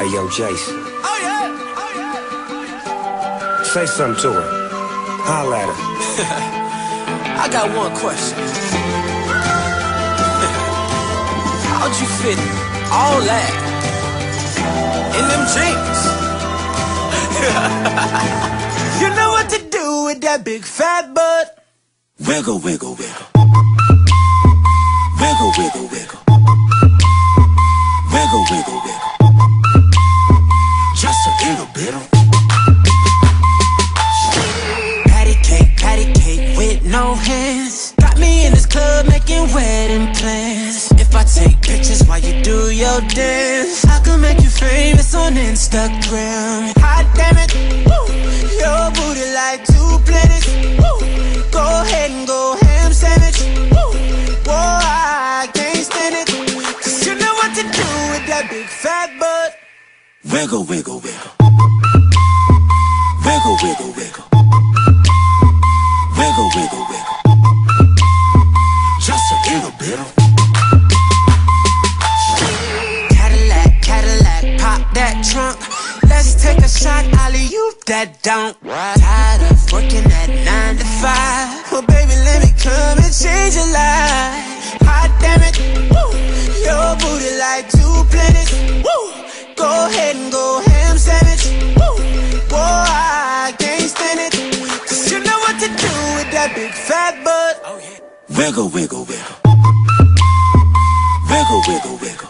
Hey, yo, Jason. Oh yeah. Oh yeah. Say something to her. Holla at her. I got one question. How'd you fit all that in them jeans? you know what to do with that big fat butt. Wiggle, wiggle. Wiggle, wiggle, wiggle. Wiggle, hands. Got me in this club making wedding plans. If I take pictures while you do your dance, I can make you famous on Instagram. Hot damn it, woo. your booty like two planets. Woo. Go ahead and go ham sandwich. Woo. Whoa, I can't stand it. Cause you know what to do with that big fat butt. Wiggle, wiggle, wiggle. Wiggle, wiggle, wiggle. Wiggle, wiggle, wiggle. Let's take a shot, Ollie, you that don't. Tired of working at nine to five. Well, baby, let me come and change your life. Hot damn it, woo. Your booty like two planets, woo. Go ahead and go ham sandwich, woo. Whoa, I can't stand it. Cause you know what to do with that big fat butt. Oh, wiggle, wiggle, wiggle. Wiggle, wiggle, wiggle. Wiggle,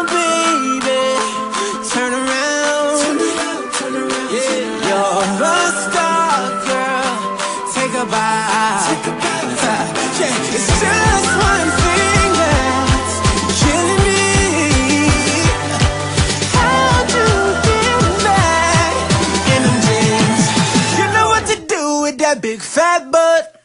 that big fat butt.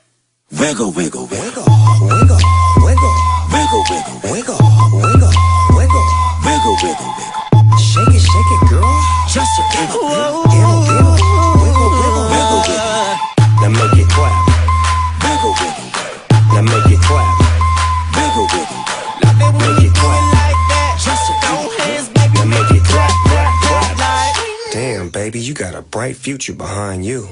Wiggle, wiggle, wiggle. Wiggle, wiggle, Wiggle, wiggle, wiggle, wiggle, wiggle. wiggle, wiggle, wiggle. Shake it, shake it, girl. Just a bit of. Wiggle, wiggle, wiggle, wiggle, Wiggle, wiggle. Now make it clap. Wiggle, wiggle, wiggle. Now make it clap. Wiggle, wiggle, wiggle. Love it when you do it like that. Just a Throw hands, baby, Now make it clap, clap, clap. Damn, baby, you got a bright future behind you.